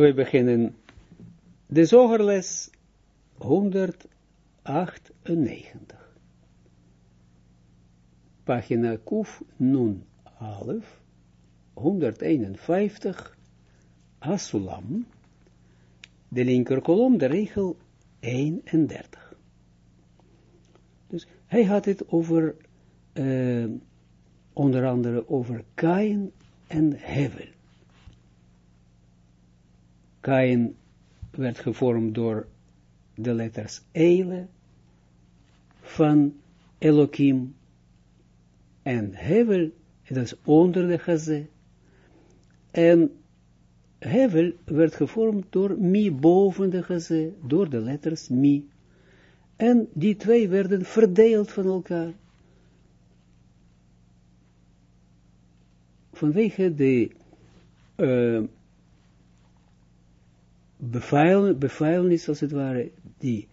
we beginnen de zogerles 198. Pagina Kuf Nun Alef, 151, Asulam, de linker kolom, de regel 31. Dus hij had het over, uh, onder andere over Kain en Hevel. Kain werd gevormd door de letters Eile van Elohim en Hevel, dat is onder de Gazé. En Hevel werd gevormd door Mi boven de Gazé, door de letters Mi. En die twee werden verdeeld van elkaar. Vanwege de uh, bevuilnis, als het ware, die,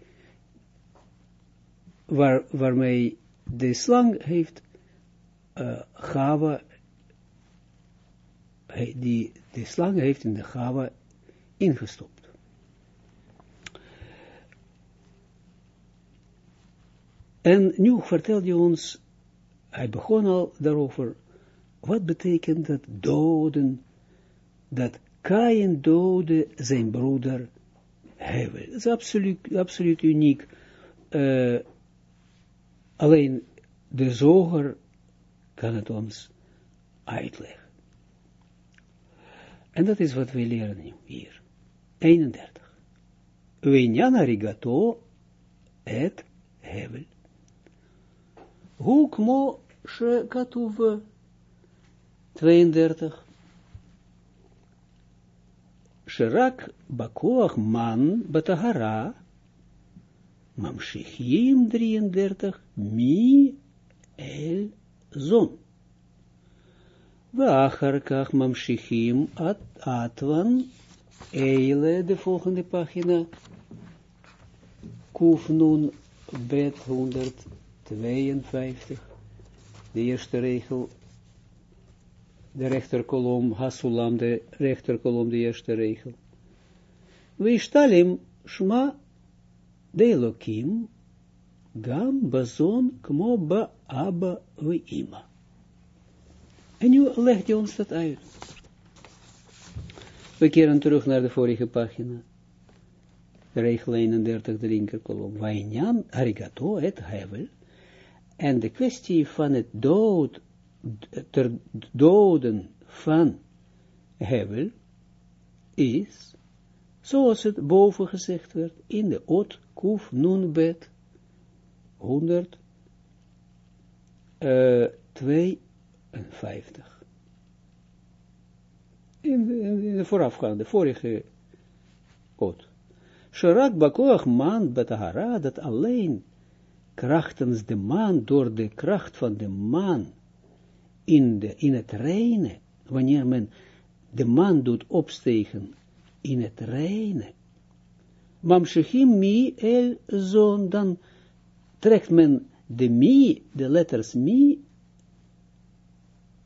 waar, waarmee de slang heeft uh, gava, die de slang heeft in de gava ingestopt. En nu vertelt hij ons, hij begon al daarover, wat betekent dat doden, dat Kain doodde zijn broeder Hevel. Dat is absoluut, absoluut uniek. Uh, alleen de zoger kan het ons uitleggen. En dat is wat we leren hier. 31. Wenyan arigato et hevel. Hoe kmo she katuve 32. Sherak bakoach man batahara, mamshichim 33, mi el zon. Mamshichim at atwan, eile, de volgende pagina, kuf nun bet 152, de eerste regel, de rechterkolom, Hasulam, de rechterkolom, de eerste regel. Vishtalim shma de Elohim, gam bazon kmo ba abba we ima. En nu legt hij ons dat uit. We keren terug naar de vorige pagina. Regel 31, de linkerkolom. Wainyan, arigato, het hevel. En de kwestie van het dood ter doden van Hevel is, zoals het boven gezegd werd, in de Ot Kuf Nunbet 152. In de, in de voorafgaande, vorige Ot. Sharak bakoach man betahara, dat alleen krachtens de maan, door de kracht van de maan, in, de, in het reine, wanneer men de man doet opstegen in het reine, mamshechim mi el zon, dan trekt men de mi, de letters mi,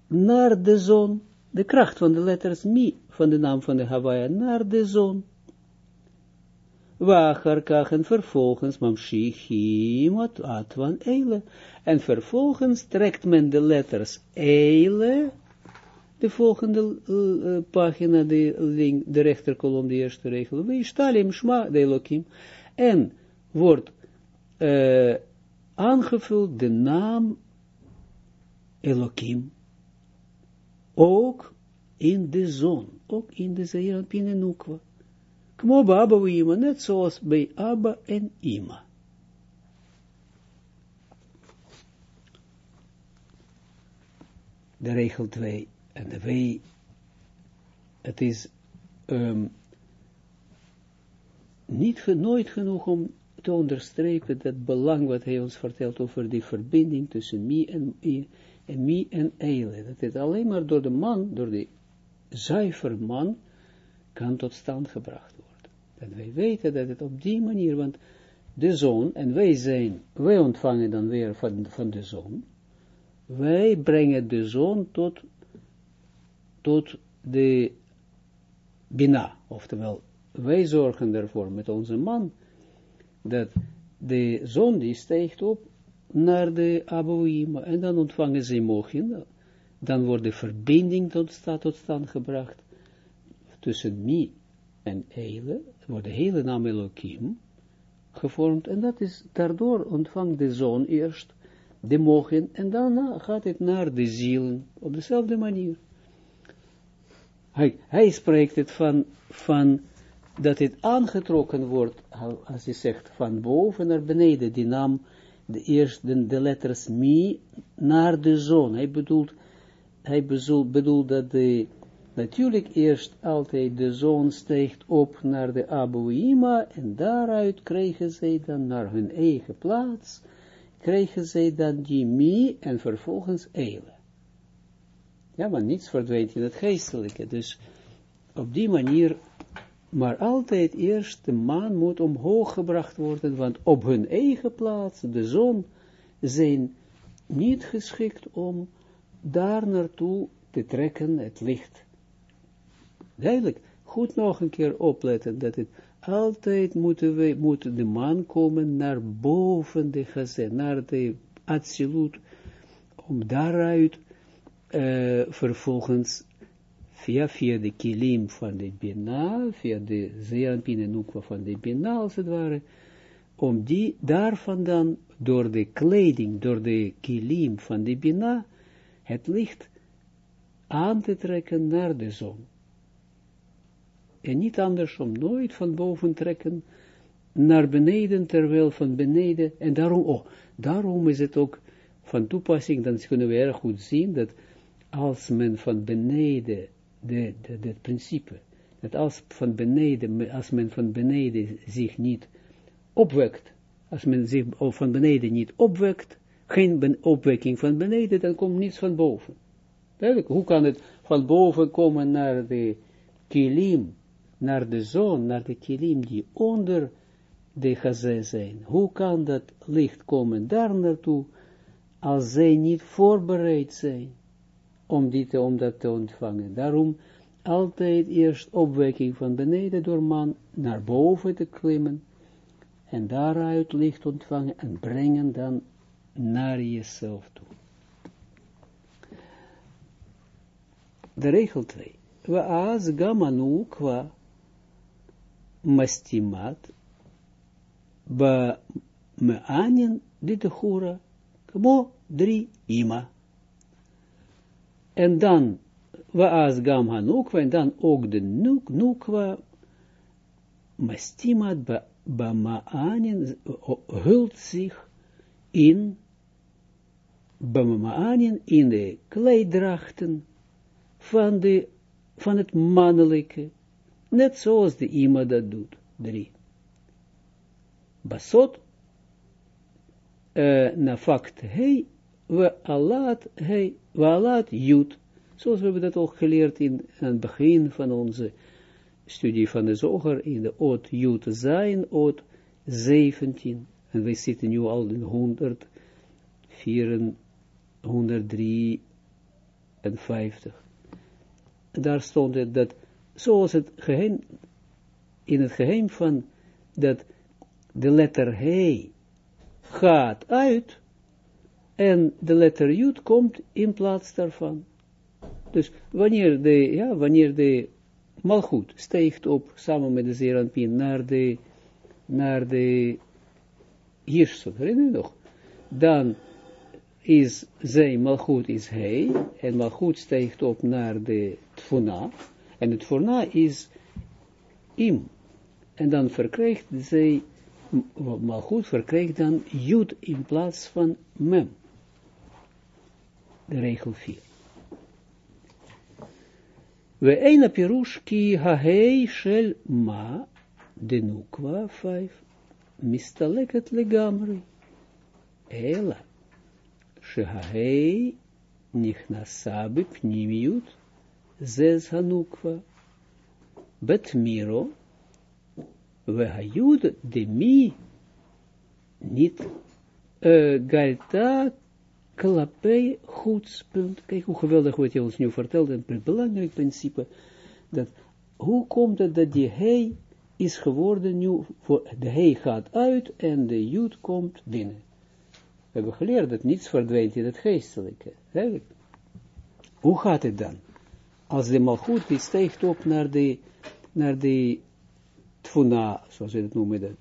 naar de zon, de kracht van de letters mi, van de naam van de Hawaii, naar de zon. Wacharkach en vervolgens mamshichim atwan eile. En vervolgens trekt men de letters eile, de volgende uh, pagina, de, link, de rechterkolom, de eerste regel, Weishtalim shma de Elohim, en wordt uh, aangevuld de naam Elohim, ook in de zon, ook in de Zeeran Pinenukwa. Kmo bij Abba en Ima, net zoals bij Abba en Ima. De regel 2 en de W, het is um, niet, nooit genoeg om te onderstrepen dat belang wat hij ons vertelt over die verbinding tussen mi en, en mi en eile. Dat het alleen maar door de man, door de zuiver man, kan tot stand gebracht. Dat wij weten dat het op die manier, want de zon, en wij zijn, wij ontvangen dan weer van, van de zon, wij brengen de zon tot, tot de Bina, oftewel, wij zorgen ervoor met onze man, dat de zon die steekt op naar de Abouima, en dan ontvangen ze mogen, dan wordt de verbinding tot, tot stand gebracht, tussen Mi en Eile, wordt de hele naam Elohim gevormd, en dat is, daardoor ontvangt de zon eerst de mogen, en daarna gaat het naar de zielen, op dezelfde manier. Hij, hij spreekt het van, van dat het aangetrokken wordt, als hij zegt, van boven naar beneden, die naam, de eerste, de letters mi, naar de zon. Hij bedoelt, hij bedoelt dat de, natuurlijk eerst altijd de zon steekt op naar de Abuima, en daaruit krijgen zij dan naar hun eigen plaats, krijgen zij dan die mi, en vervolgens eile. Ja, maar niets verdwijnt in het geestelijke, dus op die manier maar altijd eerst de maan moet omhoog gebracht worden, want op hun eigen plaats, de zon, zijn niet geschikt om daar naartoe te trekken het licht. Duidelijk, goed nog een keer opletten, dat het altijd moeten we, moet de maan komen naar boven de gezet, naar de absolute, om daaruit uh, vervolgens via, via de kilim van de Bina, via de zeeranpine nukwa van de Bina, als het ware, om die daarvan dan, door de kleding, door de kilim van de Bina, het licht aan te trekken naar de zon. En niet andersom, nooit van boven trekken naar beneden, terwijl van beneden, en daarom, oh, daarom is het ook van toepassing, dan kunnen we erg goed zien, dat als men van beneden de, de principe, dat als, van beneden, als men van beneden zich niet opwekt, als men zich van beneden niet opwekt, geen opwekking van beneden, dan komt niets van boven. Hoe kan het van boven komen naar de kilim, naar de zon, naar de kilim die onder de gazé zijn? Hoe kan dat licht komen daar naartoe, als zij niet voorbereid zijn? om, dit, om dat te ontvangen. Daarom altijd eerst opwekking van beneden door man naar boven te klimmen en daaruit licht ontvangen en brengen dan naar jezelf toe. De regel 2. We as gamanu qua mastimat ba meanin dit hura kmo drie ima. En dan, waas gam hanukwa, en dan ook de nuk, nukwa, mastimat ba, ba ma'anin, hult zich in, ba ma'anin, in de kleidrachten van, de, van het mannelijke, net zoals de ima dat doet. Drie. Basot, uh, na fact, hey, we alat, hey, we alat jut, zoals we hebben dat ook geleerd in het begin van onze studie van de zoger, in de oot jut zijn, oot 17, en we zitten nu al in 104, 153. En daar stond het dat, zoals het geheim, in het geheim van, dat de letter he gaat uit, en de letter Jud komt in plaats daarvan. Dus wanneer de, ja, wanneer de malgoed steekt op, samen met de Zeranpien, naar de, naar de Jirsut, herinner je nog? Dan is zij, malgoed is hij, en malgoed steekt op naar de Tfuna, en het Tfuna is im. En dan verkrijgt zij, malgoed verkrijgt dan Jud in plaats van mem de regel 4. We een pirush ki hahei shel ma de nukwa 5 mistaleket legamri. Ela shehahei נכנסה בפנימיות zes Hanukva, bet miro, we gaan de mi, niet uh, e, galta klapei goedspunt. Kijk hoe geweldig wat je ons nu vertelt, een belangrijk principe, dat hoe komt het dat die hij is geworden nu, voor, de hij gaat uit en de jood komt binnen. We hebben geleerd dat niets verdwijnt in het geestelijke. Hè? Hoe gaat het dan? Als de malgoed die steekt op naar de, naar de tfuna, zoals we het noemen, dat,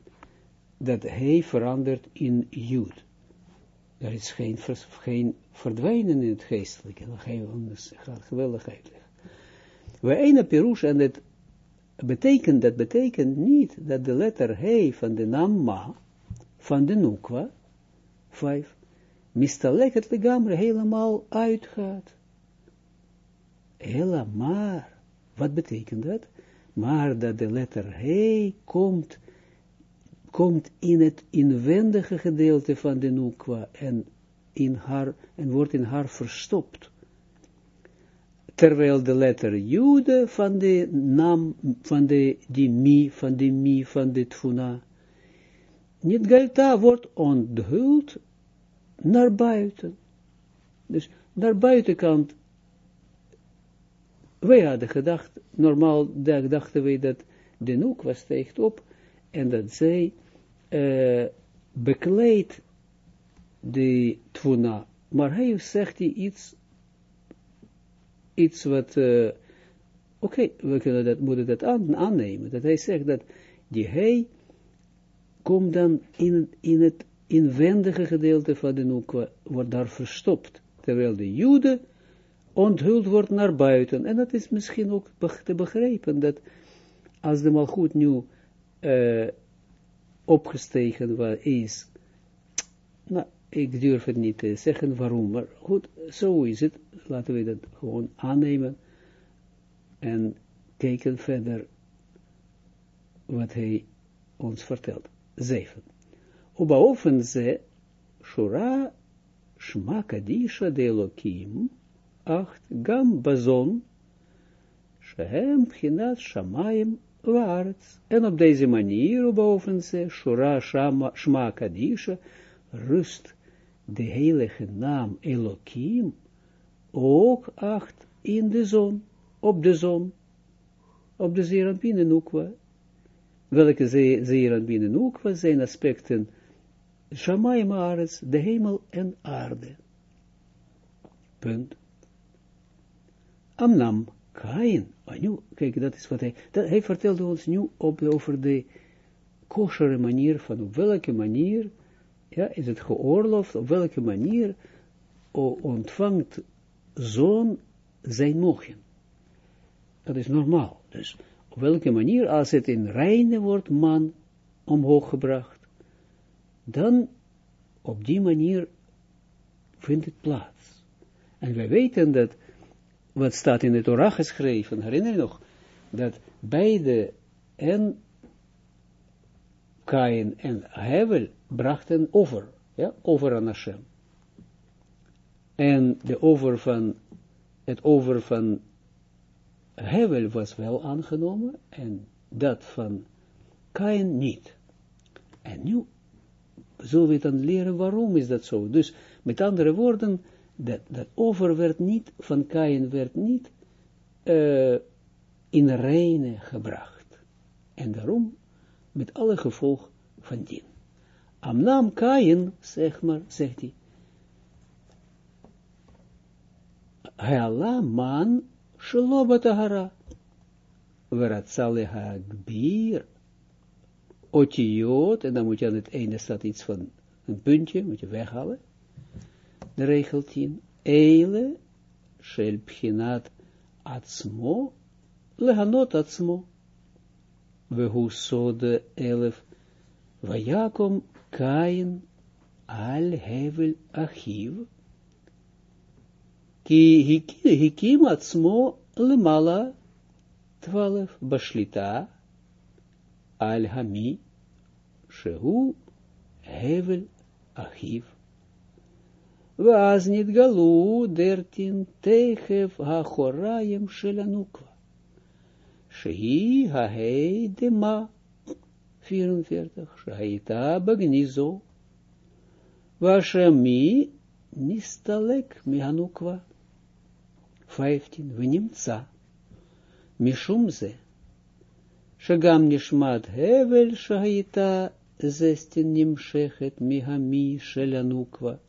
dat hij verandert in jood. Er is geen, geen verdwijnen in het geestelijke. We anders geweldig. We ene pirouche en het betekent, dat betekent niet dat de letter he van de naam ma, van de nukwa, vijf, mistaleket legamre helemaal uitgaat. Helemaal. Wat betekent dat? Maar dat de letter he komt, komt in het inwendige gedeelte van de nukwa en, in haar, en wordt in haar verstopt terwijl de letter Jude van de naam, van de, die mi, van de mi, van de tfuna, niet galta wordt onthuld naar buiten. Dus naar buitenkant, wij hadden gedacht, normaal dachten wij dat de noek was steekt op en dat zij uh, bekleedt de tfuna. Maar hij zegt hij iets iets wat, uh, oké, we kunnen dat, moeten dat aan, aannemen, dat hij zegt dat die hij komt dan in, in het inwendige gedeelte van de noekwa, wordt daar verstopt, terwijl de jude onthuld wordt naar buiten, en dat is misschien ook te begrijpen, dat als de malgoed nu uh, opgestegen is, nou, ik durf het niet te zeggen waarom, maar goed, zo is het. Laten we dat gewoon aannemen en kijken verder wat hij ons vertelt. 7. Obaofen ze, Shura, Shma Kadisha de Elohim, 8. Gam Bazon, Shehem Pchinat Shamayim Waarts. En op deze manier, obaofen ze, Shura Shma Kadisha, rust de heilige naam Elohim ook acht in de zon, op de zon, op de Zeranpine Nukwa. Welke Zeranpine Nukwa zijn aspecten Shamayim Ares, de hemel en aarde. Punt. Amnam Kain, ah, nu, kijk, dat is wat hij, dat, hij vertelde ons nu op, over de koshere manier, van op welke manier ja, is het geoorloofd, op welke manier ontvangt zoon zijn mogen. Dat is normaal. Dus op welke manier, als het in reine wordt man omhoog gebracht, dan op die manier vindt het plaats. En wij weten dat, wat staat in de Torah geschreven, herinner je nog, dat beide en Kain en Hevel brachten over, ja, over aan Hashem. En de over van, het over van Hevel was wel aangenomen, en dat van Kain niet. En nu zullen we dan leren waarom is dat zo. Dus met andere woorden, dat, dat over werd niet, van Kain werd niet uh, in reine gebracht. En daarom met alle gevolg van dien. Amnam Kain, zeg maar, zegt hij, Heala man shelo batahara, veratzale hagbir, otiot, en dan moet je aan het einde staat iets van een puntje, moet je weghalen, regel 10, eile, shel pchinat atzmo, lehanot atzmo, vehu sode elef, vajakom kain al hevel achiv, ki hikim atzmo lemala twaalf bashlita al hami shehu hevel achiv. ואז נתגלו דרטין תכף האחוריים של הנוקבה, שהיא ההי דמה, 44, שהייתה בגניזו, והשמי נסתלק מהנוקבה. 15, ונמצא, משום זה, Shagam nishmat hevel shahita zestin nimshechet mihami shelanukwa.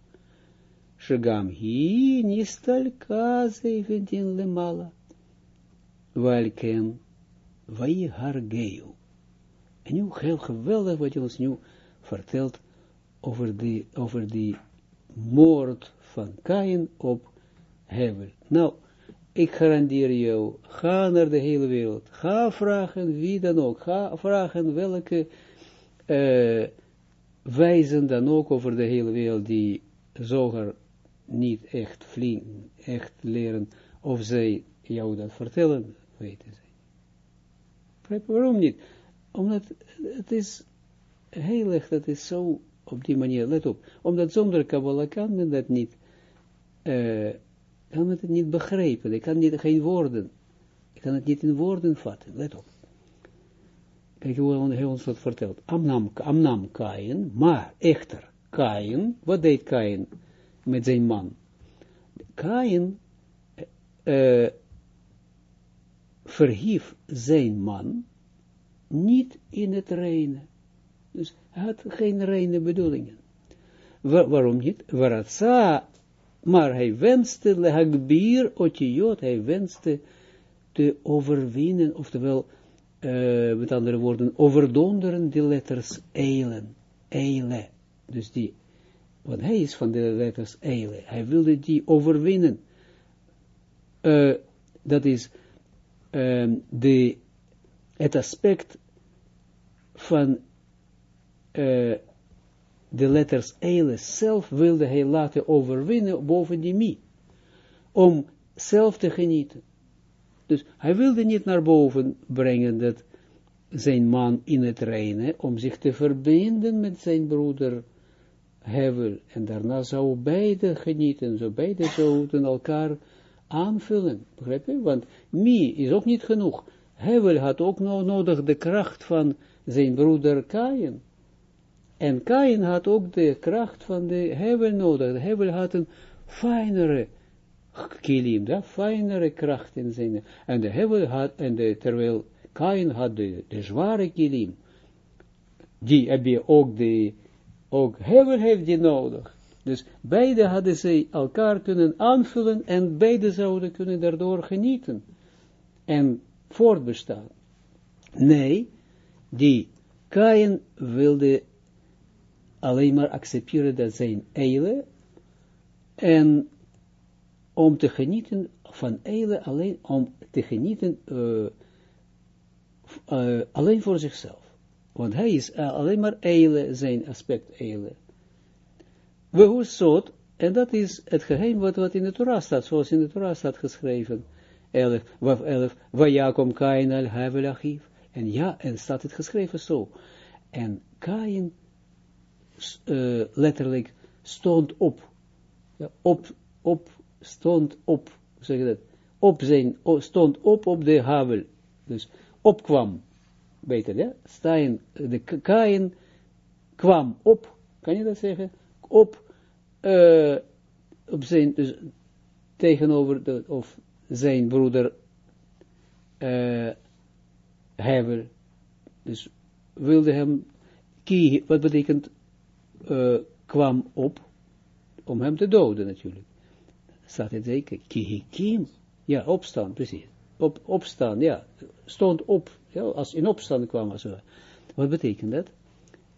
Shagam hi nistalka zevendin lemala. Welken wij hargeu. En nu heel geweldig wat je ons nu vertelt over die, over die moord van Kain op Hevel. Nou, ik garandeer jou, ga naar de hele wereld, ga vragen wie dan ook, ga vragen welke wijzen dan ook over de hele wereld die zoger niet echt flink, echt leren, of zij jou dat vertellen, weten zij. Waarom niet? Omdat het is heel dat is zo op die manier, let op, omdat zonder Kabbalah kan men dat niet, uh, kan men het niet begrijpen, ik kan niet, geen woorden, ik kan het niet in woorden vatten, let op. Kijk hoe hij ons dat vertelt. Amnam, Amnam Kain, maar echter, Kain, wat deed Kain met zijn man? Kain uh, verhief zijn man niet in het reine. Dus hij had geen reine bedoelingen. waarom niet? Waratsa, maar hij wenste lehagbir otiyot, hij wenste te overwinnen, oftewel, uh, met andere woorden, overdonderen die letters eilen, eile. Dus die, want hij is van de letters eile. Hij wilde die overwinnen. Uh, dat is um, de, het aspect van uh, de letters Eile zelf wilde hij laten overwinnen boven die mi, om zelf te genieten. Dus hij wilde niet naar boven brengen dat zijn man in het reine, om zich te verbinden met zijn broeder Hevel, en daarna zou beide genieten, zo beide zouden elkaar aanvullen, begrijp je? Want mi is ook niet genoeg. Hevel had ook nog nodig de kracht van zijn broeder Kain. En Kain had ook de kracht van de Hevel nodig. Hevel had een fijnere kilim, de fijnere kracht in zijn. En de Hevel had, en de, terwijl Kain had de, de zware kilim, die heb je ook de, ook Hevel heeft die nodig. Dus beide hadden ze elkaar kunnen aanvullen en beide zouden kunnen daardoor genieten en voortbestaan. Nee, die Kain wilde alleen maar accepteren dat zijn eile en om te genieten van eile alleen, om te genieten uh, uh, alleen voor zichzelf. Want hij is uh, alleen maar eile, zijn aspect eile. We soort, en dat is het geheim wat, wat in de Torah staat, zoals in de Torah staat geschreven. 11, waf 11, Vajakom Kain al Havel. En ja, en staat het geschreven zo. En Kain uh, letterlijk stond op. Ja, op, op, stond op, zeg je dat? Op zijn, stond op op de havel. Dus opkwam. Beter, ja? Staan, de Kain kwam op. Kan je dat zeggen? Op, uh, op zijn, dus tegenover, de, of zijn broeder, uh, dus wilde hem, wat betekent, kwam op, om hem te doden natuurlijk. Staat het zeker, kihikim, ja, opstaan, precies, op, opstaan, ja, stond op, ja, als in opstand kwam, wat betekent dat?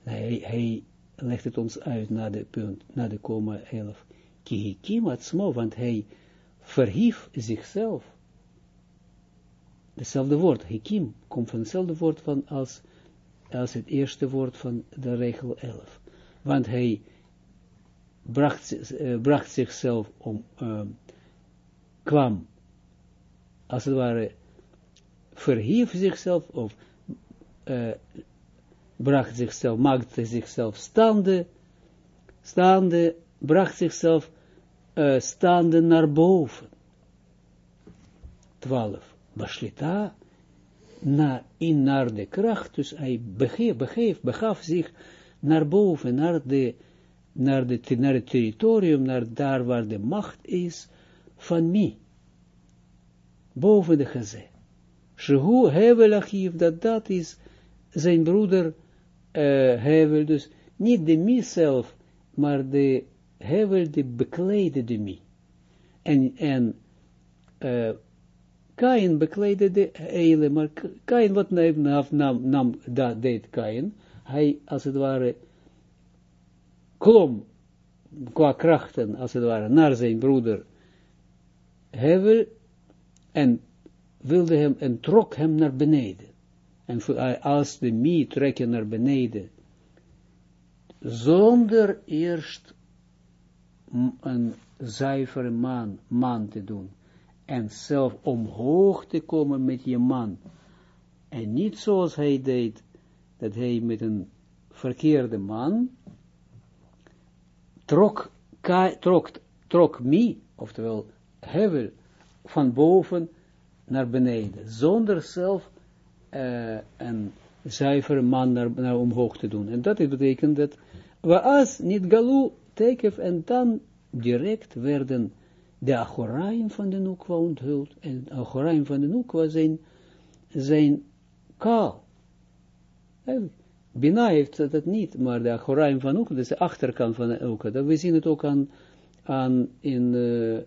Hij, hij legt het ons uit naar de punt, naar de komma 11, kihikim atzmo, want hij verhief zichzelf, hetzelfde woord, hikim, komt van hetzelfde woord van als, als het eerste woord van de regel 11. Want hij bracht, uh, bracht zichzelf om, uh, kwam, als het ware, verhief zichzelf, of uh, bracht zichzelf, maakte zichzelf staande, staande, bracht zichzelf uh, staande naar boven. 12 Bashlita na, in naar de kracht, dus hij begeef, begeef, begaf zich naar boven, naar, de, naar, de, naar het territorium, naar daar waar de macht is van mij. Boven de geze. Shehu hevel achiv, dat dat is zijn broeder uh, hevel, dus niet de mi zelf, maar de hevel die bekleedde de. En, en uh, Kain bekleedde de eile, maar Kain, wat nam, nam, nam dat deed Kain? Hij, als het ware, klom qua krachten, als het ware, naar zijn broeder Hevel, en wilde hem, en trok hem naar beneden. En als de mie trekken naar beneden, zonder eerst een zuivere man, man te doen, en zelf omhoog te komen met je man, en niet zoals hij deed, dat hij met een verkeerde man, trok, trok, trok oftewel hevel, van boven naar beneden, zonder zelf uh, een zuivere man naar, naar omhoog te doen. En dat betekent dat, als niet galu, tekef, en dan direct werden de achoraim van de Nukwa onthuld, en de achoraim van de Nukwa zijn, zijn kaal. Bina heeft dat niet, maar de achoraim van Nukwa, dat is de achterkant van de dat we zien het ook aan, aan, in, uh,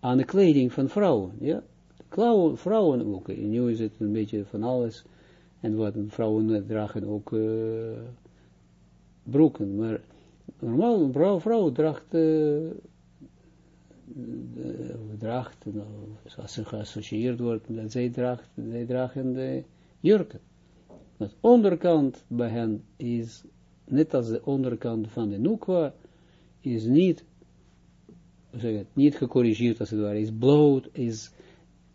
aan de kleding van vrouwen, ja. Klauwen, vrouwen ook, nu is het een beetje van alles, en wat vrouwen dragen ook uh, broeken, maar normaal, een vrouw, vrouw draagt, uh, draagt, nou, als ze geassocieerd wordt, dat zij, draagt, zij dragen de jurken. De onderkant bij hen is, net als de onderkant van de nukwa, is niet, zeg het, niet gecorrigeerd als het ware, is bloot, is,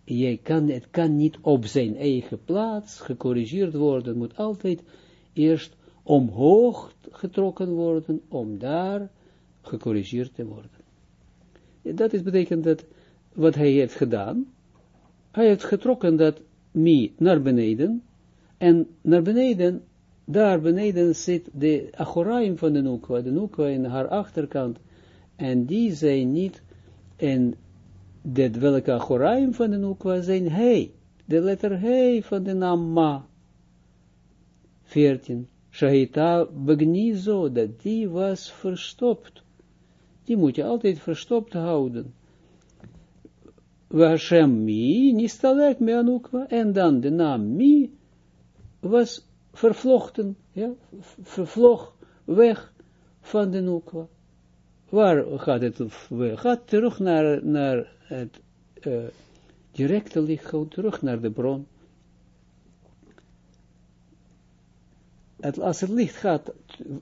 jij kan, het kan niet op zijn eigen plaats gecorrigeerd worden, moet altijd eerst omhoog getrokken worden, om daar gecorrigeerd te worden. En dat is betekent dat, wat hij heeft gedaan, hij heeft getrokken dat mi naar beneden, en naar beneden, daar beneden zit de achoraim van de Nukwa, de Nukwa in haar achterkant, en die zijn niet, en de welke achoraim van de Nukwa zijn hij, de letter he van de naam Ma. 14. Shahita begnizo, dat die was verstopt. Die moet je altijd verstopt houden. Hashem mi, nistalek me anukwa, en dan de naam mi, was vervlochten, ja, vervlog weg van de nukwa. Waar gaat het? Gaat terug naar, naar het uh, directe licht, gewoon terug naar de bron. Het, als het licht gaat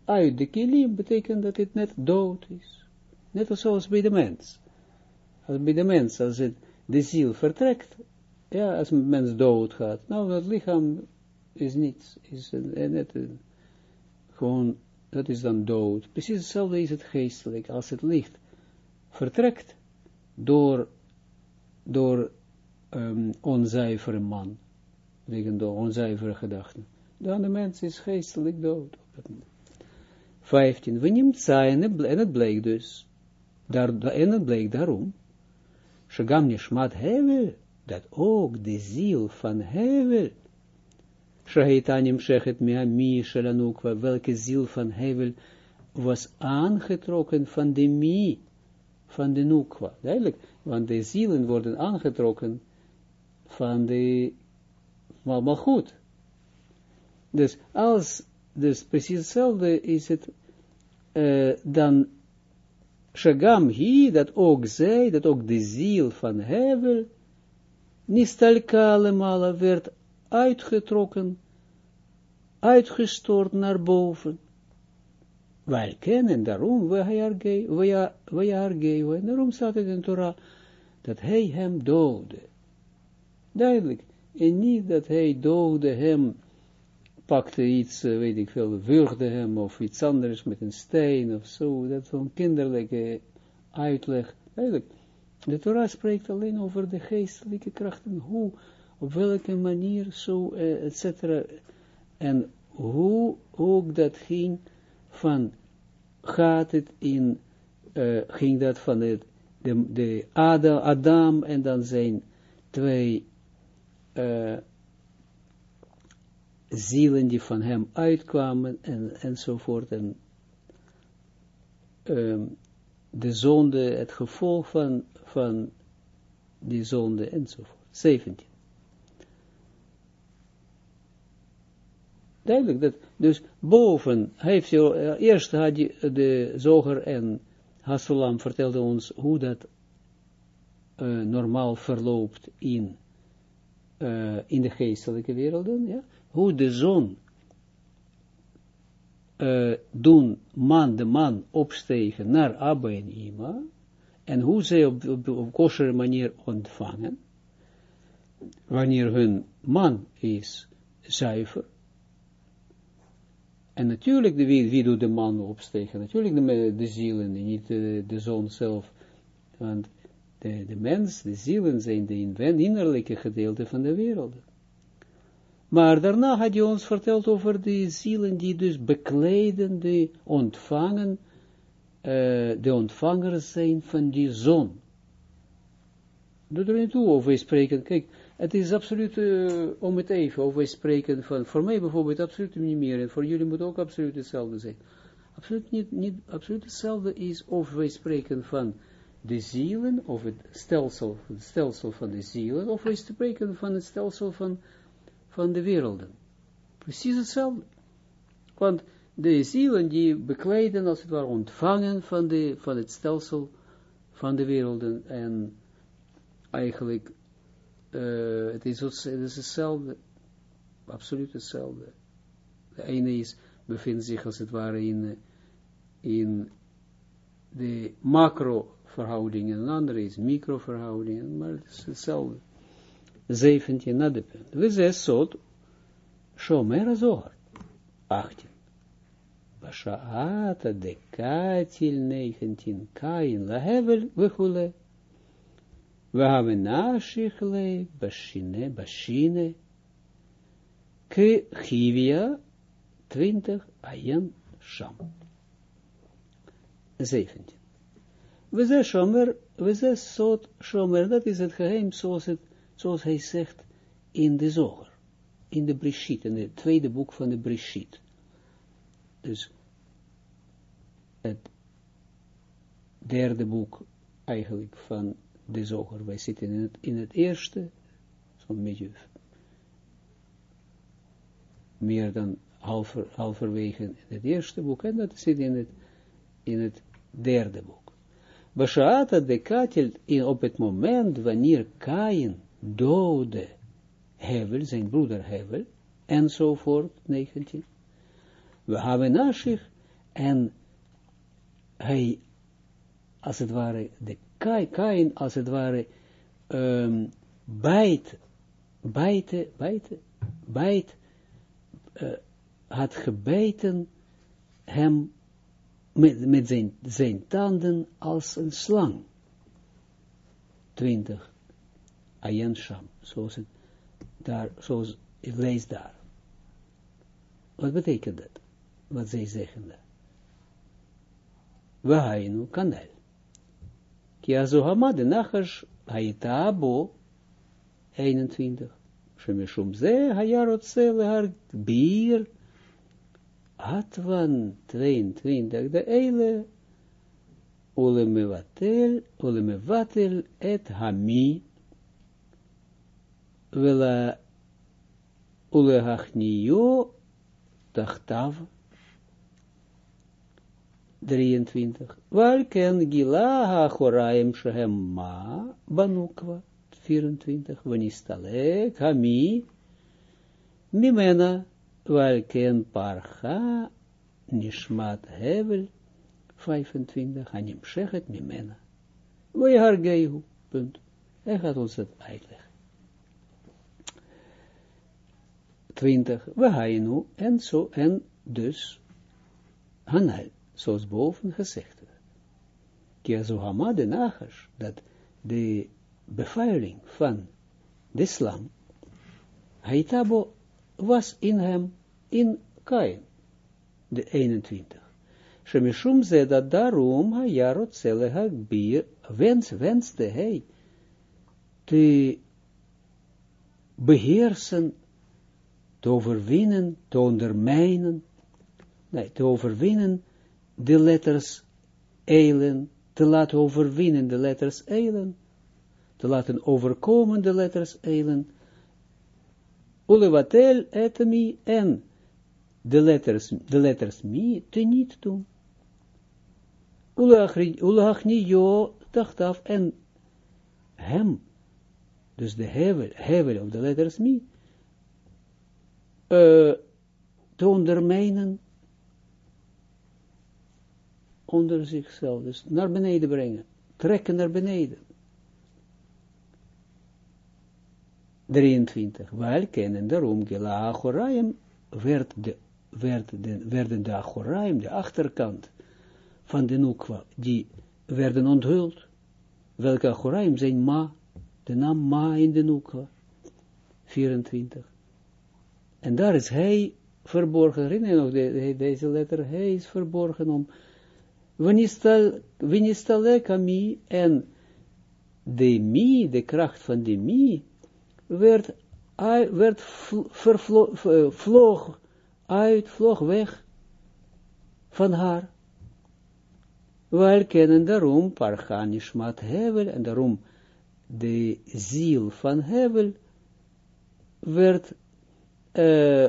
uit de kilim, betekent dat het net dood is. Net zoals bij de mens. Als bij de mens, als het de ziel vertrekt, ja, als een mens dood gaat, nou, het lichaam is niets, is net gewoon, dat is dan dood. Precies hetzelfde is het geestelijk, als het licht vertrekt door, door um, onzuivere man, wegen door onzuivere gedachten, dan de mens is geestelijk dood. 15. We nemen zijn, en het bleek dus, daar, en het bleek daarom, Shagam Nishmat Hevel, dat ook de ziel van Hevel, Shahitanim Shechet Miami Shalanukwa, welke ziel van Hevel was aangetrokken van de Mi, van de Nukwa. Duidelijk, want de zielen worden aangetrokken van de goed. Dus als, dus precies hetzelfde is het dan Shagam hi, dat ook zij, dat ook de ziel van Hevel, Nistalka lemala werd uitgetrokken, uitgestort naar boven. Wij kennen daarom, we argeu, en daarom staat het in Torah, dat hij hem doodde. Duidelijk. En niet dat hij doodde hem, pakte iets, weet ik veel, wurgde hem, of iets anders met een steen, of zo, dat zo'n kinderlijke uitleg. Duidelijk. De Torah spreekt alleen over de geestelijke krachten, hoe, op welke manier, zo, uh, et cetera, en hoe ook dat ging van, gaat het in, uh, ging dat van het, de, de Adam, Adam en dan zijn twee uh, zielen die van hem uitkwamen en, enzovoort. En um, de zonde, het gevolg van, van die zonde enzovoort. 17. Duidelijk, dat, dus boven heeft hij, uh, eerst had je de zoger en Hasulam vertelde ons hoe dat uh, normaal verloopt in, uh, in de geestelijke werelden, ja? hoe de zon uh, doen man de man opstegen naar Abba en Ima, en hoe zij op, op, op manier ontvangen, wanneer hun man is zuiver, en natuurlijk, de, wie, wie doet de man opstegen? Natuurlijk de, de zielen, niet de, de zon zelf. Want de, de mens, de zielen zijn de innerlijke gedeelte van de wereld. Maar daarna had je ons verteld over de zielen die dus bekleden, die ontvangen, uh, de ontvangers zijn van die zon. Doe er niet toe of wij spreken, kijk, het is absoluut, uh, om het even, of wij spreken van, voor mij bijvoorbeeld absoluut niet meer, en voor jullie moet ook absoluut hetzelfde zijn. Absoluut niet, niet absoluut hetzelfde is of wij spreken van de zielen, of het stelsel, het stelsel van de zielen, of wij spreken van het stelsel van, van de werelden. Precies hetzelfde. Want de zielen die bekleiden, als het ware, ontvangen van, de, van het stelsel van de werelden, en eigenlijk, uh, het, is, het is hetzelfde, absoluut hetzelfde. De ene is, bevindt zich als het ware in, in de macro verhoudingen, een andere is microverhoudingen, maar het is hetzelfde. 17 na de punt. We zes sot, shomer zohar. 18. Bashaata de katil 19 kain lahevel vechule. We nashichle bashine, bashine, ke chivia 20 ayan sham. 17. We zijn shomer, we zijn soort shomer, dat is het geheim zoals, het, zoals hij zegt in de zoger, in de Brishit, in het tweede boek van de Brishit. Dus het derde boek eigenlijk van de zoger. Wij zitten in het, in het eerste, zo'n beetje meer dan halver, halverwege in het eerste boek, en dat zit in het, in het derde boek. Bashaata de katel in op het moment wanneer Kain doodde Hevel, zijn broeder Hevel, enzovoort, 19. We hebben Nashich en hij, als het ware, de Kain, als het ware, um, bijt, bijten, bijten, bijt, uh, had gebeten hem met, met zijn, zijn tanden als een slang. 20. Ayan Sham, zoals het daar, zoals het leest daar. Wat betekent dat? Wat zij zeggen daar? Wahainu kanel. Ki azohama de nachash haita abo 21. Shemishum ze hayarot ze lehar bier Atwan 22, de eile, ulemevatel, ulemevatel et hami, vela ulehachniyo tachtav, 23. Welken gila ha-choraim shehem ma, banukwa, 24. Vanistalek, hami, mimena, Welken parcha nishmat hevel 25 anim shechet mimena. We hargeihu. Punt. Hij gaat ons het uitleggen. 20. We hainu en zo en dus hanal, zoals boven gezegd werd. Kia de nachash, dat de bevuiling van de slang, haitabo was in hem, in Kain, de 21. Shemishum ze dat daarom hayarot zelega bier, wens, wenste hij te beheersen te overwinnen, te ondermijnen, nee, te overwinnen de letters eilen, te laten overwinnen de letters eilen, te laten overkomen de letters eilen, ulevatel etemi en de letters, de letters mi te niet doen. Ulachni jo af en hem, dus de hevel, hevel of de letters mi, uh, te ondermijnen onder zichzelf, dus naar beneden brengen, trekken naar beneden. 23. Wel kennen daarom gela achoraim werd de, werd de, werden de achoraim, de achterkant van de nukwa, die werden onthuld. Welke achoraim zijn ma, de naam ma in de nukwa. 24. En daar is hij verborgen, herinner je nog de, deze letter, hij is verborgen om, Winistaleka mi, en de mi, de kracht van de mi, werd, werd vloog uit, vloog weg van haar. Wij kennen daarom parchanishmat hevel, en daarom de ziel van hevel werd uh,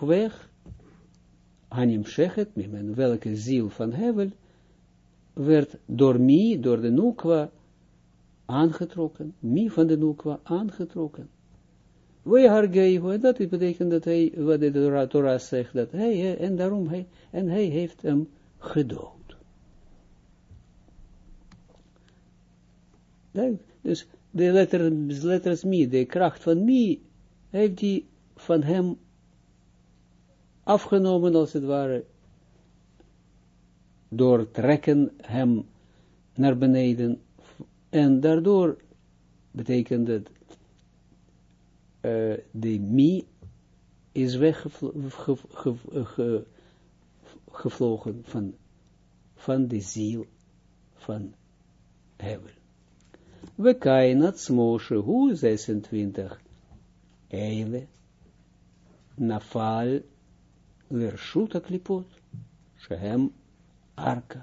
weg, Hanim Shechet, welke ziel van hevel, werd door mi, door de Nukwa, aangetrokken, mi van de Nukwa aangetrokken. We haar geven, dat betekent dat hij, wat de Torah zegt, dat hij, en daarom hij, en hij heeft hem gedood. Dus de letters, letters mi, de kracht van mi, heeft die van hem afgenomen, als het ware, door trekken hem naar beneden, en daardoor betekent het, uh, de mi is weggevlogen van, van de ziel van Hevel. We kainat smoshe hu 26 eile nafal lershuta klipot shehem arka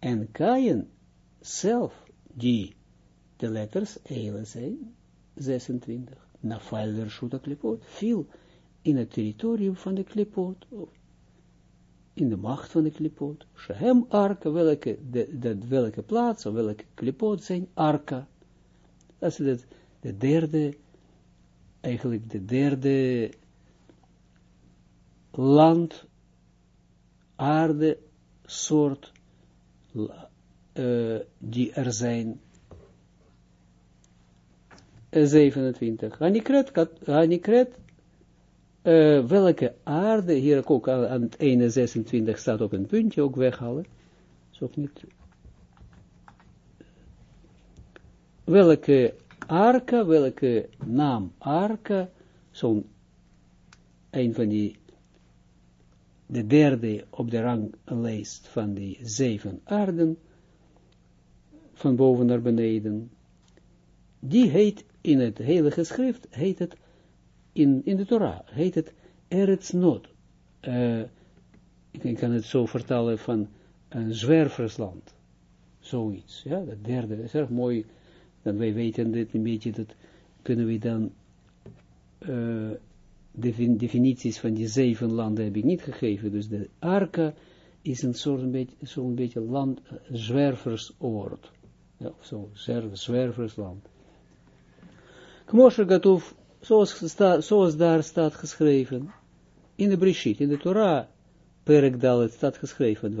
en kain zelf die de letters eile zijn 26 nafal lershuta klipot viel in het territorium van de klipot in de macht van de klipot. Shehem arka, welke, de, de, welke plaats, of welke klipot zijn arka. Dat is het, de derde, eigenlijk de derde land, aarde, soort, uh, die er zijn. 27. Hanikret, uh, welke aarde, hier ook aan het 1, staat ook een puntje, ook weghalen. Zo niet. Welke arka, welke naam arka, zo'n een van die, de derde op de ranglijst van die zeven aarden, van boven naar beneden, die heet in het heilige schrift, heet het in, in de Torah heet het Eretz Not. Uh, ik kan het zo vertalen van een zwerversland. Zoiets, ja, dat derde, is erg mooi, dat wij weten dit een beetje, dat kunnen we dan, uh, de definities van die zeven landen heb ik niet gegeven, dus de Arka is een soort een beetje, zo'n beetje land, zwerversoord, ja, of zo, zwerversland. Kmosher Gatuf zoals, zoals daar staat geschreven, in de Brishit, in de Torah, Perek Dalet staat geschreven,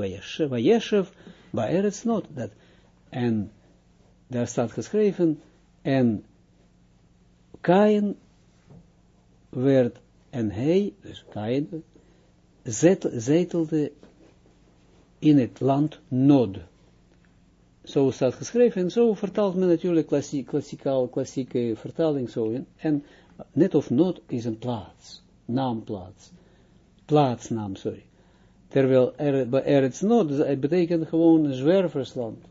Vayeshev, Baeretz not, dat, en daar staat geschreven, en Kain werd, en hij, dus Kain, zetelde in het land Nod zo staat geschreven, en zo vertaalt men natuurlijk klassiek, klassieke vertaling zo, en net of not is een plaats, naamplaats, plaatsnaam, sorry. Terwijl er, bij Eretz not, het betekent gewoon een zwerversland.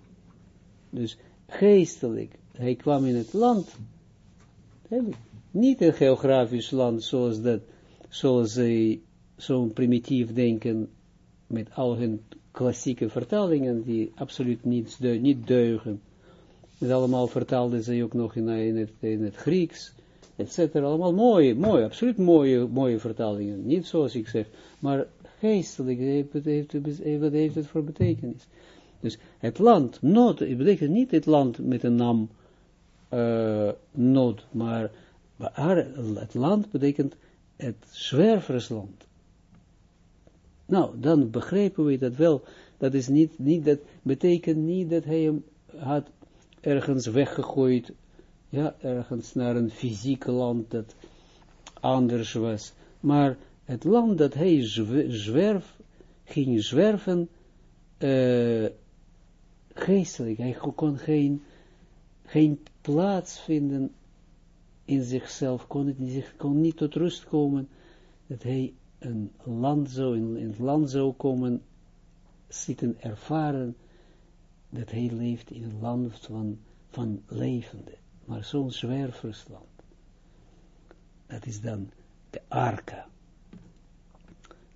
Dus geestelijk, hij kwam in het land, Niet een geografisch land zoals dat, zoals zij zo'n primitief denken met al hun klassieke vertalingen die absoluut niets de, niet deugen. Het allemaal vertaalden ze ook nog in, het, in het Grieks, etc. Allemaal mooie, mooie, absoluut mooie, mooie vertalingen. Niet zoals ik zeg, maar geestelijk, wat heeft, heeft, het voor betekenis? Dus het land, nood, het betekent niet het land met een naam uh, nood, maar het land betekent het zwerversland. Nou, dan begrijpen we dat wel. Dat is niet, niet dat betekent niet dat hij hem had ergens weggegooid, ja, ergens naar een fysiek land dat anders was. Maar het land dat hij zwerf, ging zwerven, uh, geestelijk, hij kon geen, geen plaats vinden in zichzelf, kon, het, zich, kon niet tot rust komen, dat hij een land zou, in, het land zou komen, zitten ervaren, dat hij leeft in een land van, van levende, maar zo'n zwerversland. Dat is dan de arka.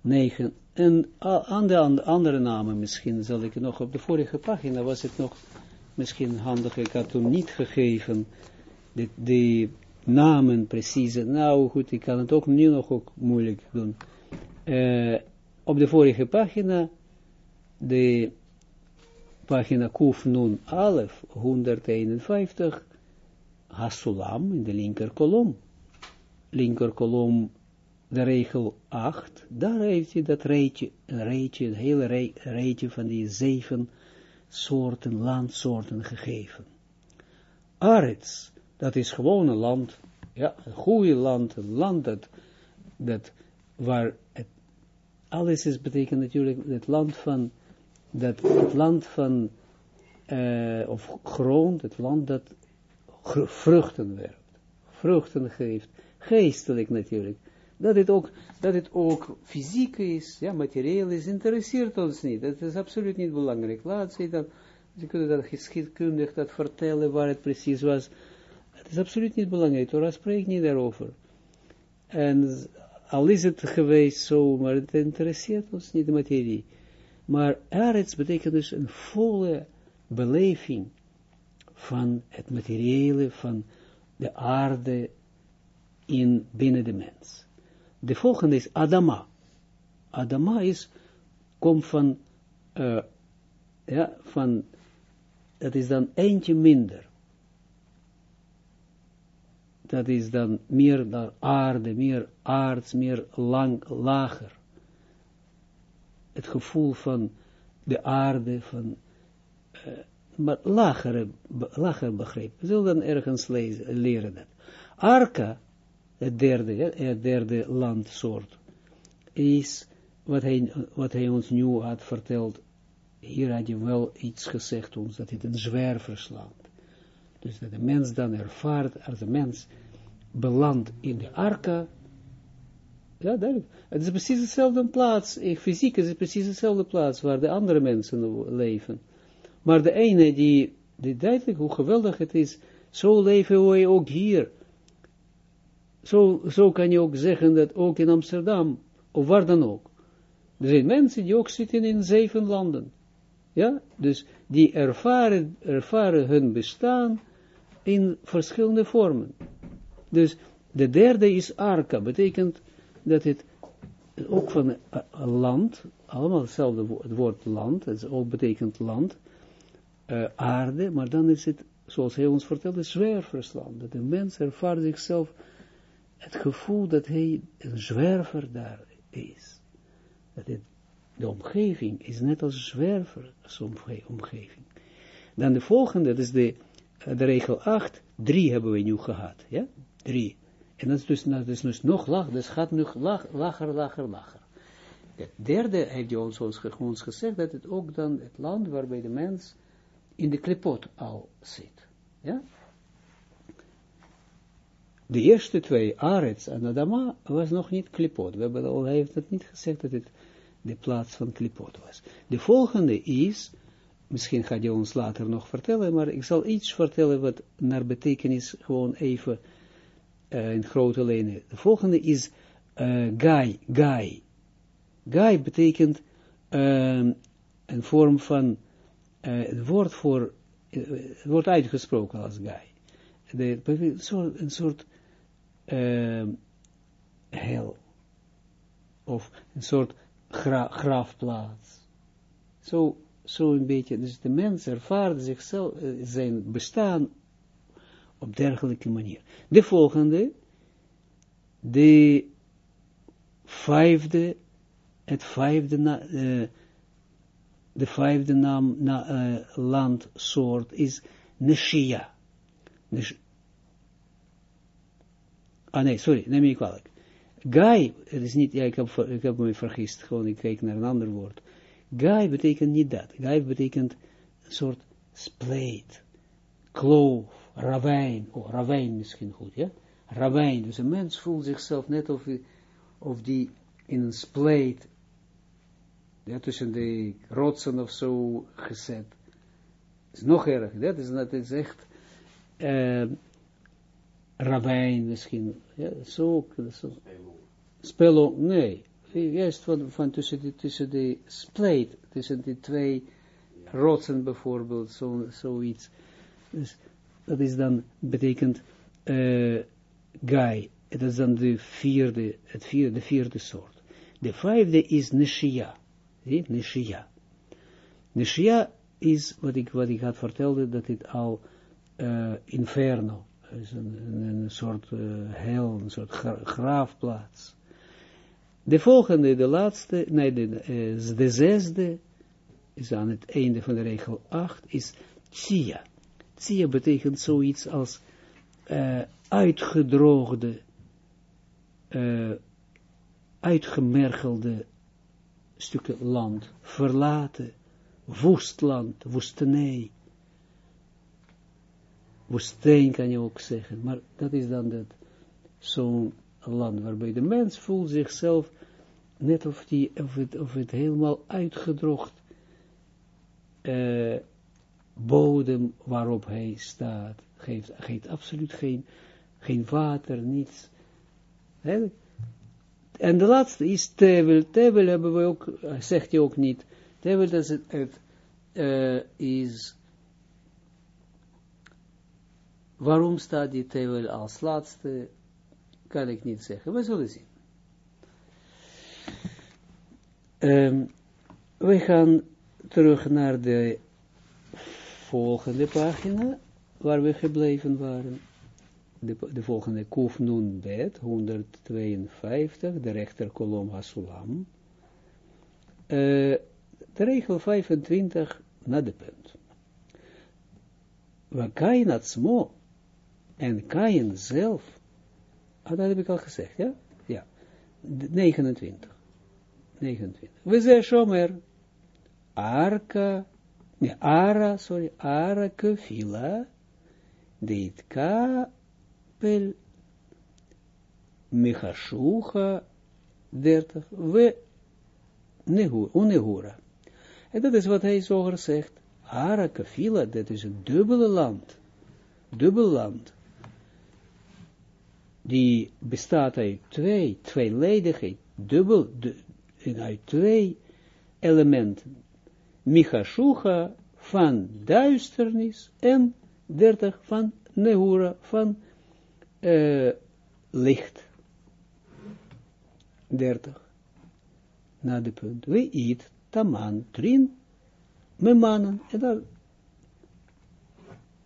9. En aan de andere namen misschien zal ik nog, op de vorige pagina was het nog misschien handig, ik had toen niet gegeven, de namen precieze, nou goed, ik kan het ook nu nog ook moeilijk doen. Uh, op de vorige pagina, de pagina Kuf Nun Alef, 151, Hasulam in de linker kolom. Linker kolom de regel 8, daar heeft hij dat rijtje, een een hele rijtje van die zeven soorten, landsoorten gegeven. Arets, dat is gewoon een land, ja, een goede land, een land dat, dat waar het, alles is, betekent natuurlijk het land van, dat het land van, uh, of grond, het land dat vruchten werpt, vruchten geeft, geestelijk natuurlijk, dat het ook, dat het ook fysiek is, ja, materieel is, interesseert ons niet. Dat is absoluut niet belangrijk. Laat ze dat, ze kunnen dat geschiedkundig dat vertellen waar het precies was. Het is absoluut niet belangrijk. Torah spreekt niet daarover. En al is het geweest zo, maar het interesseert ons niet de materie. Maar arets betekent dus een volle beleving van het materiële, van de aarde in binnen de mens. De volgende is Adama. Adama is, komt van, uh, ja, van, dat is dan eentje minder. Dat is dan meer naar aarde, meer aards, meer lang, lager. Het gevoel van de aarde, van, uh, maar lagere, lager begrip. We zullen dan ergens lezen, leren dat. Arka het derde, het derde landsoort, is wat hij, wat hij ons nu had verteld. Hier had je wel iets gezegd ons, dat het een zwerversland. Dus dat de mens dan ervaart, als de mens belandt in de arka, ja, duidelijk. Het is precies dezelfde plaats, in fysiek is het precies dezelfde plaats waar de andere mensen leven. Maar de ene die, die duidelijk, hoe geweldig het is, zo leven wij ook hier. Zo, zo kan je ook zeggen dat ook in Amsterdam, of waar dan ook. Er zijn mensen die ook zitten in zeven landen. Ja, dus die ervaren, ervaren hun bestaan in verschillende vormen. Dus de derde is arka, betekent dat het ook van een land, allemaal hetzelfde woord, het woord land, het ook betekent land, uh, aarde, maar dan is het, zoals hij ons vertelde, zwerversland. Dat de mens ervaart zichzelf het gevoel dat hij een zwerver daar is. Dat de omgeving is net als zwerver als omgeving. Dan de volgende, dat is de, de regel 8, 3 hebben we nu gehad, ja, 3. En dat is dus, is dus nog lager, dus gaat lag, lager, lager, lager. Het derde heeft hij ons, ons, gezegd, dat het ook dan het land waarbij de mens in de klepot al zit. Ja? de eerste twee, Arets en Adama, was nog niet Klipot. We hebben al, hij heeft het niet gezegd dat het de plaats van Klipot was. De volgende is, misschien gaat je ons later nog vertellen, maar ik zal iets vertellen wat naar betekenis gewoon even uh, in grote lijnen. De volgende is uh, gai, gai. Gai betekent um, een vorm van, het woord voor, het wordt uitgesproken als gai. De, een soort, soort hel, of een soort gra, grafplaats. Zo, zo een beetje, dus de mens ervaart zichzelf, zijn bestaan op dergelijke manier. De volgende, de vijfde, het vijfde, uh, de vijfde naam, na, uh, landsoort is Neshia. Nesh ah nee, sorry, neem me kwalijk. Gai, het is niet, ja, ik heb, ik heb me vergist, gewoon ik kijk naar een ander woord. Gai betekent niet dat. Gai betekent een soort spleet, kloof, ravijn, oh, ravijn misschien goed, ja? Ravijn, dus een mens voelt zichzelf net of, of die in een spleet, ja, tussen de rotsen of zo gezet. is nog erg, dat is, dat is echt uh, ravijn misschien, ja, zo, zo. Spelo, nee, juist van, van tussen, de, tussen de spleet, tussen die twee rotsen bijvoorbeeld, zo, zoiets. Dus dat is dan, betekent uh, gai. Dat is dan de vierde, het vierde, de vierde soort. De vijfde is Neshia. Zie, Neshia. Neshia is, wat ik, wat ik had vertelde, dat het al uh, inferno, is een, een, soort uh, hel, een soort gra graafplaats. De volgende, de laatste, nee, de, uh, de zesde, is aan het einde van de regel 8, is Tzia. Tzia betekent zoiets als uh, uitgedroogde, uh, uitgemergelde stukken land, verlaten, woestland, woestenij, woestijn kan je ook zeggen, maar dat is dan zo'n land waarbij de mens voelt zichzelf net of, die, of, het, of het helemaal uitgedroogd uh, bodem waarop hij staat, geeft, geeft absoluut geen, geen water, niets. En de laatste is tevel. Tevel hebben we ook, zegt hij ook niet. Tevel dat het, uh, is, waarom staat die tevel als laatste, kan ik niet zeggen. We zullen zien. Um, we gaan terug naar de volgende pagina, waar we gebleven waren. De, de volgende Kuf Nun Bet, 152, de rechterkolom Hasulam. Uh, de regel 25 na de punt. We Atzmo en Kain zelf, ah, dat heb ik al gezegd, ja? Ja, 29. 29. We zijn Shomer, Arka, Nee, ara, sorry, ara kefila, deit kapel, mechashucha, dertig, we unegura. En dat is wat hij zo zegt. Ara kefila, dat is een dubbele land. Dubbel land. Die bestaat uit twee, tweeledigheid, dubbel, uit twee elementen Michashucha van duisternis en 30 van Nehura van uh, licht. 30. Na de punt. We eat taman trin memanen. En dat,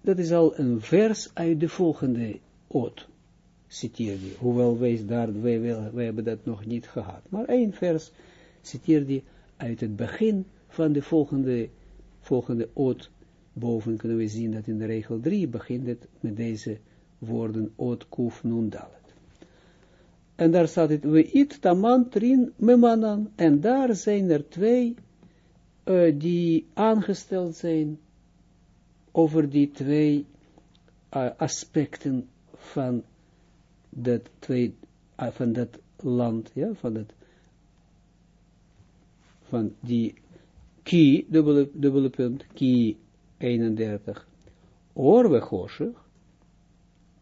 dat is al een vers uit de volgende oot. Citeer die. Hoewel wij daar, wij, wij hebben dat nog niet gehad. Maar één vers citeer die uit het begin van de volgende, volgende oot boven kunnen we zien dat in de regel 3 begint het met deze woorden oot kuf nun dalet. En daar staat het, we it taman trin memanan, en daar zijn er twee uh, die aangesteld zijn over die twee uh, aspecten van dat twee, uh, van dat land, ja, van dat, van die ki, dubbele, dubbele punt, ki 31, orwe choshech,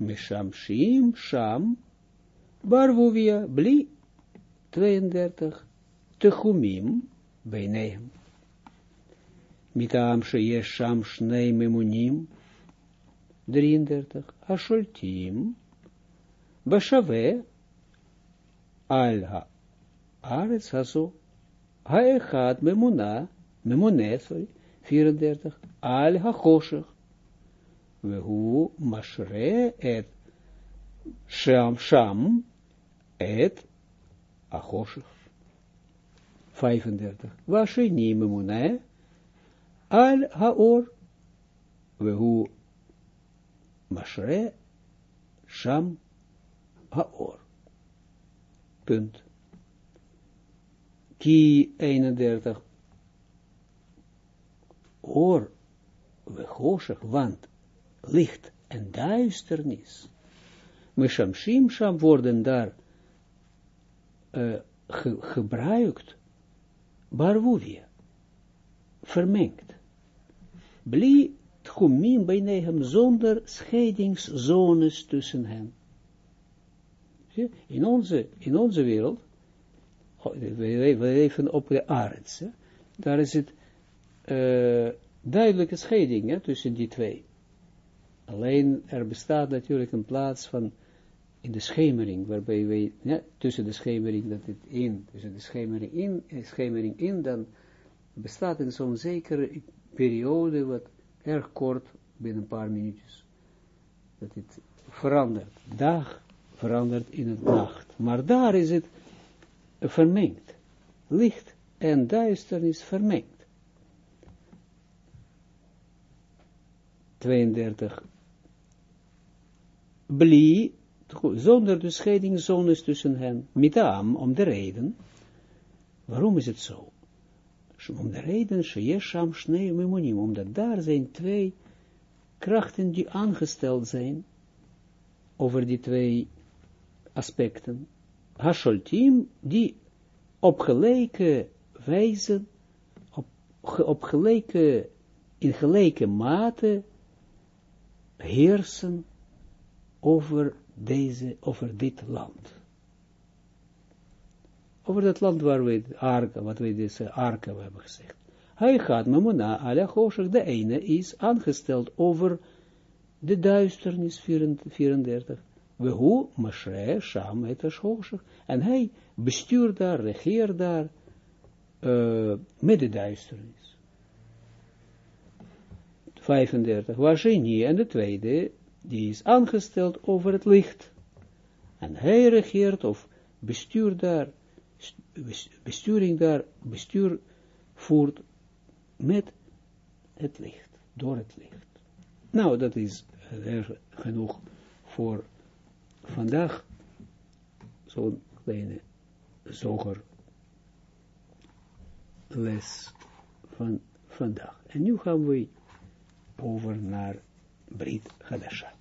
Mishamshim, Sham, Barvuvia, Bli, 32, Techumim, Beinehem. Mitam Sheyesh Sham Shnei Memunim, 33, Asholtim, Bashave, Al Ha-Aretz Hazo, Ha-Echad Memuna, Memune, sorry, 34, Al Ha-Choshech, Vehu Mashre et Sham Sham et Achoshech. 35. Washeni Memune Al Haor Vehu Mashre Sham Haor. Punt. Ki 31. Or Vechoshech, want licht en duisternis. Meshamshim sham worden daar uh, ge, gebruikt, barwuvia, vermengd. Bli tchumim bijnehem zonder scheidingszones tussen hen. In onze, in onze wereld, we leven op de aarde, daar is het uh, duidelijke scheiding hè, tussen die twee. Alleen er bestaat natuurlijk een plaats van in de schemering, waarbij wij, ja, tussen de schemering dat het in, tussen de schemering in en schemering in, dan bestaat er zo'n zekere periode, wat erg kort, binnen een paar minuutjes, dat het verandert. Dag verandert in het nacht. Maar daar is het vermengd. Licht en duisternis vermengd. 32 bli, zonder de scheidingzones tussen hen, mitaam, om de reden, waarom is het zo? Om de reden, sheyesham shnei memonim, omdat daar zijn twee krachten die aangesteld zijn, over die twee aspecten, hasholtim, die op gelijke wijze, op, op gelijke, in gelijke mate heersen over deze, over dit land. Over dat land waar we arken, wat we deze arken hebben gezegd. Hij gaat memona ala choshech, de ene is aangesteld over de duisternis 34. We hoe mashre sham het choshech. En hij bestuurt daar, regeert daar, uh, met de duisternis. 35. Was niet, en de tweede die is aangesteld over het licht. En hij regeert of bestuurt daar, besturing daar, bestuur voert met het licht, door het licht. Nou, dat is er genoeg voor vandaag. Zo'n kleine zoger les van vandaag. En nu gaan we over naar Brit Hadasha.